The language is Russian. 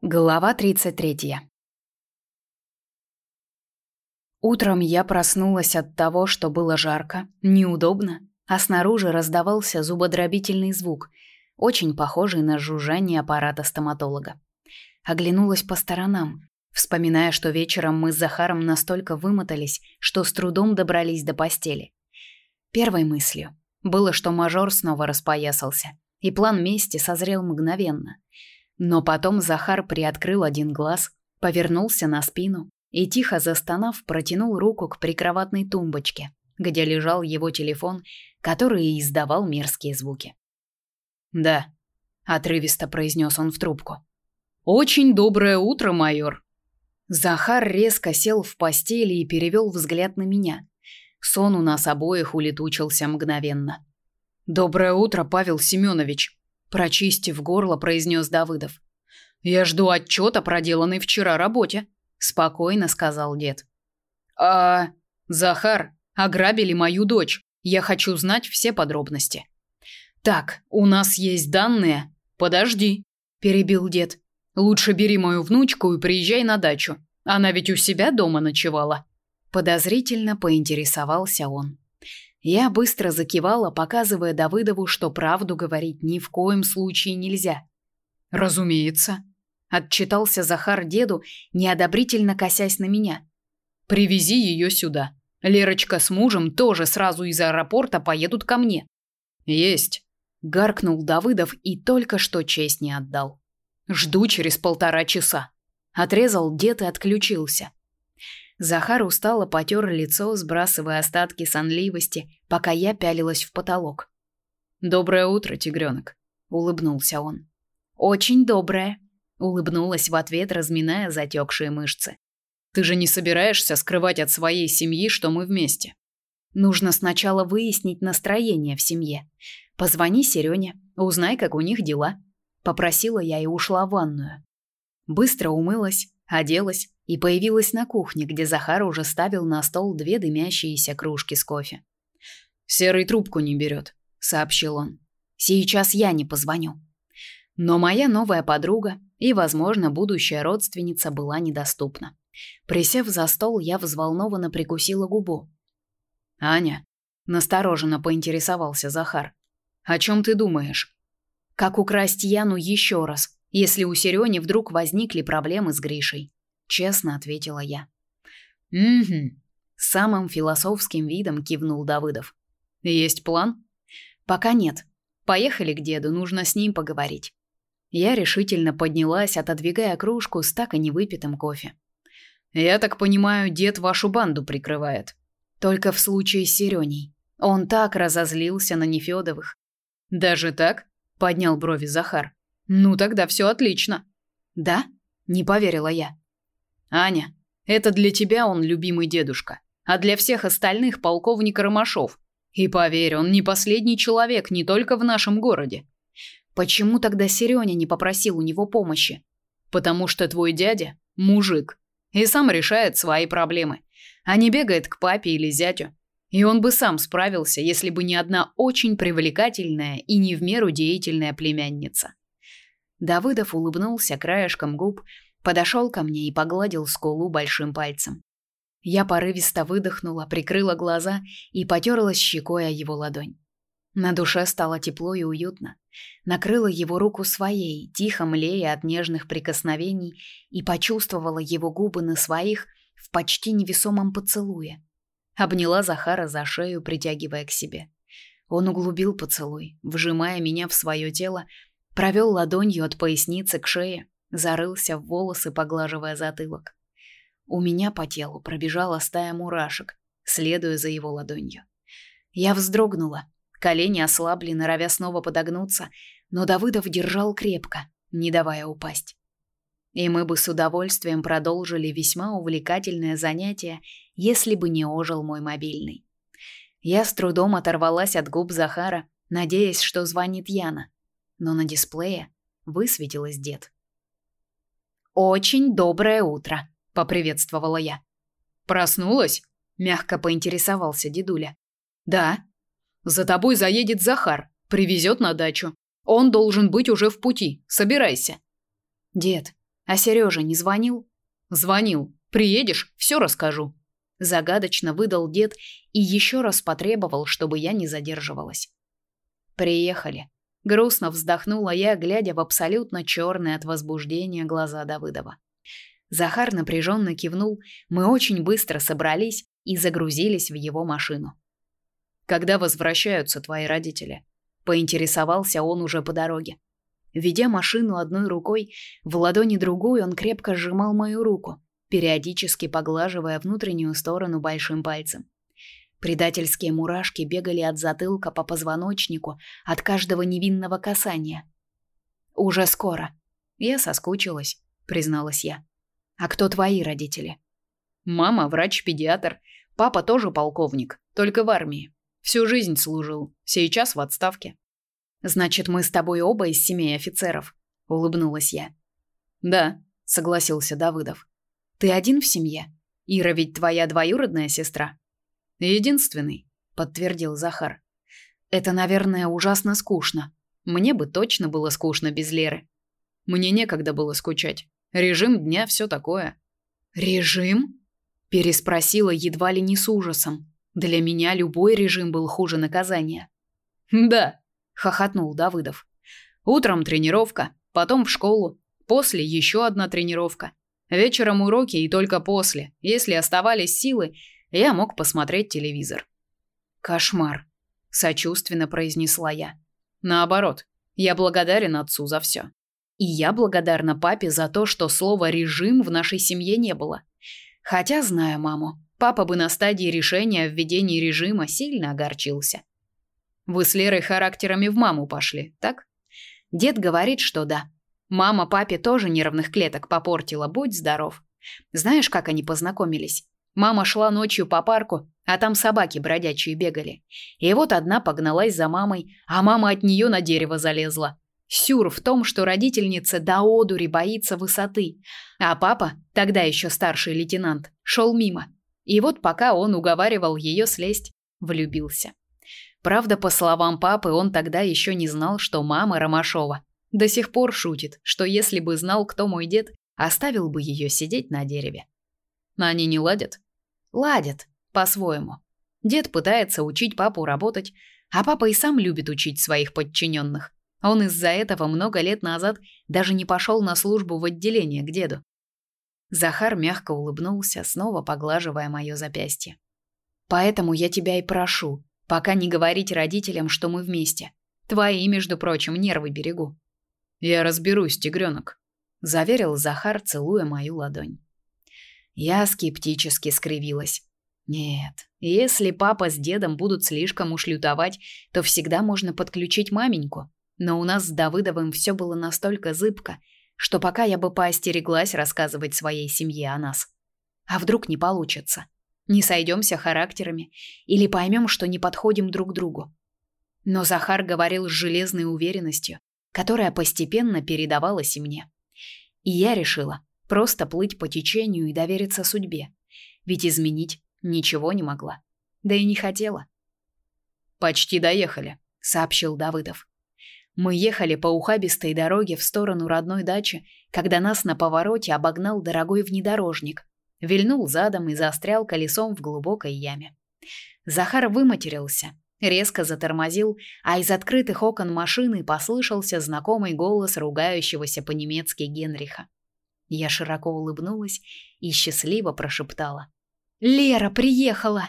Глава 33. Утром я проснулась от того, что было жарко, неудобно, а снаружи раздавался зубодробительный звук, очень похожий на жужжание аппарата стоматолога. Оглянулась по сторонам, вспоминая, что вечером мы с Захаром настолько вымотались, что с трудом добрались до постели. Первой мыслью было, что мажор снова распоясался, и план мести созрел мгновенно – но потом Захар приоткрыл один глаз, повернулся на спину и тихо застонав, протянул руку к прикроватной тумбочке, где лежал его телефон, который издавал мерзкие звуки. "Да", отрывисто произнес он в трубку. "Очень доброе утро, майор". Захар резко сел в постели и перевел взгляд на меня. Сон у нас обоих улетучился мгновенно. "Доброе утро, Павел Семенович", прочистив горло, произнес Давыдов. Я жду отчета о проделанной вчера работе, спокойно сказал дед. А, Захар, ограбили мою дочь. Я хочу знать все подробности. Так, у нас есть данные. Подожди, перебил дед. Лучше бери мою внучку и приезжай на дачу. Она ведь у себя дома ночевала. Подозрительно поинтересовался он. Я быстро закивала, показывая Давыдову, что правду говорить ни в коем случае нельзя. Разумеется, отчитался Захар деду, неодобрительно косясь на меня. Привези ее сюда. Лерочка с мужем тоже сразу из аэропорта поедут ко мне. Есть, гаркнул Давыдов и только что честь не отдал. Жду через полтора часа. Отрезал дед и отключился. Захар устало потер лицо, сбрасывая остатки сонливости, пока я пялилась в потолок. «Доброе утро, тигренок», — улыбнулся он. «Очень доброе», — улыбнулась в ответ, разминая затекшие мышцы. «Ты же не собираешься скрывать от своей семьи, что мы вместе?» «Нужно сначала выяснить настроение в семье. Позвони Серёне, узнай, как у них дела», — попросила я и ушла в ванную. Быстро умылась, оделась, и появилась на кухне, где Захар уже ставил на стол две дымящиеся кружки с кофе. «Серый трубку не берет», — сообщил он. «Сейчас я не позвоню». Но моя новая подруга и, возможно, будущая родственница была недоступна. Присев за стол, я взволнованно прикусила губу. «Аня», — настороженно поинтересовался Захар, — «о чем ты думаешь?» «Как украсть Яну еще раз, если у Серёни вдруг возникли проблемы с Гришей?» честно ответила я. Угу. Самым философским видом кивнул Давыдов. Есть план? Пока нет. Поехали к деду, нужно с ним поговорить. Я решительно поднялась, отодвигая кружку с так и не выпитым кофе. Я так понимаю, дед вашу банду прикрывает. Только в случае с Серёней. Он так разозлился на Нефёдовых. Даже так? поднял брови Захар. Ну тогда все отлично. Да? Не поверила я. Аня, это для тебя он любимый дедушка, а для всех остальных полковник Ромашов. И поверь, он не последний человек не только в нашем городе. Почему тогда Серёня не попросил у него помощи? Потому что твой дядя мужик и сам решает свои проблемы, а не бегает к папе или зятю. И он бы сам справился, если бы не одна очень привлекательная и не в меру деятельная племянница. Давыдов улыбнулся краешком губ, подошел ко мне и погладил скулу большим пальцем. Я порывисто выдохнула, прикрыла глаза и потерлась щекой о его ладонь. На душе стало тепло и уютно. Накрыла его руку своей, тихо млея от нежных прикосновений, и почувствовала его губы на своих в почти невесомом поцелуе. Обняла Захара за шею, притягивая к себе. Он углубил поцелуй, вжимая меня в свое тело, провел ладонью от поясницы к шее, зарылся в волосы, поглаживая затылок. У меня по телу пробежала стая мурашек, следуя за его ладонью. Я вздрогнула, колени ослабли, норовя снова подогнуться, но Давыдов держал крепко, не давая упасть. И мы бы с удовольствием продолжили весьма увлекательное занятие, если бы не ожил мой мобильный. Я с трудом оторвалась от губ Захара, надеясь, что звонит Яна, но на дисплее высветилось дед. Очень доброе утро, поприветствовала я. Проснулась? мягко поинтересовался дедуля. Да. За тобой заедет Захар, привезет на дачу. Он должен быть уже в пути. Собирайся. Дед, А Сережа не звонил? Звонил. Приедешь, все расскажу. Загадочно выдал дед и еще раз потребовал, чтобы я не задерживалась. Приехали. Грустно вздохнула я, глядя в абсолютно черные от возбуждения глаза Давыдова. Захар напряженно кивнул, мы очень быстро собрались и загрузились в его машину. «Когда возвращаются твои родители?» Поинтересовался он уже по дороге. Ведя машину одной рукой, в ладони другой он крепко сжимал мою руку, периодически поглаживая внутреннюю сторону большим пальцем. Предательские мурашки бегали от затылка по позвоночнику от каждого невинного касания. Уже скоро. Я соскучилась, призналась я. А кто твои родители? Мама врач-педиатр, папа тоже полковник, только в армии. Всю жизнь служил, сейчас в отставке. Значит, мы с тобой оба из семей офицеров, улыбнулась я. Да, согласился Давыдов. Ты один в семье? Ира ведь твоя двоюродная сестра. Единственный, подтвердил Захар. Это, наверное, ужасно скучно. Мне бы точно было скучно без Леры. Мне некогда было скучать. Режим дня все такое. Режим? переспросила едва ли не с ужасом. Для меня любой режим был хуже наказания. Да, хохотнул Давыдов. Утром тренировка, потом в школу, после еще одна тренировка. Вечером уроки и только после, если оставались силы, я мог посмотреть телевизор. Кошмар, сочувственно произнесла я. Наоборот, я благодарен отцу за все. И я благодарна папе за то, что слова режим в нашей семье не было. Хотя, зная маму, папа бы на стадии решения о введении режима сильно огорчился. Вы с Лерой характерами в маму пошли, так? Дед говорит, что да. Мама папе тоже нервных клеток попортила, будь здоров. Знаешь, как они познакомились? Мама шла ночью по парку, а там собаки бродячие бегали. И вот одна погналась за мамой, а мама от нее на дерево залезла. Сюр в том, что родительница до одури боится высоты, а папа, тогда еще старший лейтенант, шел мимо. И вот пока он уговаривал ее слезть, влюбился. Правда, по словам папы, он тогда еще не знал, что мама Ромашова. До сих пор шутит, что если бы знал, кто мой дед, оставил бы ее сидеть на дереве. Но они не ладят? Ладят, по-своему. Дед пытается учить папу работать, а папа и сам любит учить своих подчиненных. Он из-за этого много лет назад даже не пошел на службу в отделение к деду. Захар мягко улыбнулся, снова поглаживая мое запястье. Поэтому я тебя и прошу, пока не говорить родителям, что мы вместе. Твои, между прочим, нервы берегу. Я разберусь, тигренок», — заверил Захар, целуя мою ладонь. Я скептически скривилась. Нет, если папа с дедом будут слишком уж лютовать, то всегда можно подключить маменьку. Но у нас с Давыдовым все было настолько зыбко, что пока я бы поостереглась рассказывать своей семье о нас. А вдруг не получится? Не сойдемся характерами или поймем, что не подходим друг другу. Но Захар говорил с железной уверенностью, которая постепенно передавалась и мне. И я решила просто плыть по течению и довериться судьбе, ведь изменить ничего не могла, да и не хотела. Почти доехали, сообщил Давыдов. Мы ехали по ухабистой дороге в сторону родной дачи, когда нас на повороте обогнал дорогой внедорожник, вильнул задом и застрял колесом в глубокой яме. Захар выматерился, резко затормозил, а из открытых окон машины послышался знакомый голос ругающегося по-немецки Генриха. Я широко улыбнулась и счастливо прошептала: "Лера приехала!"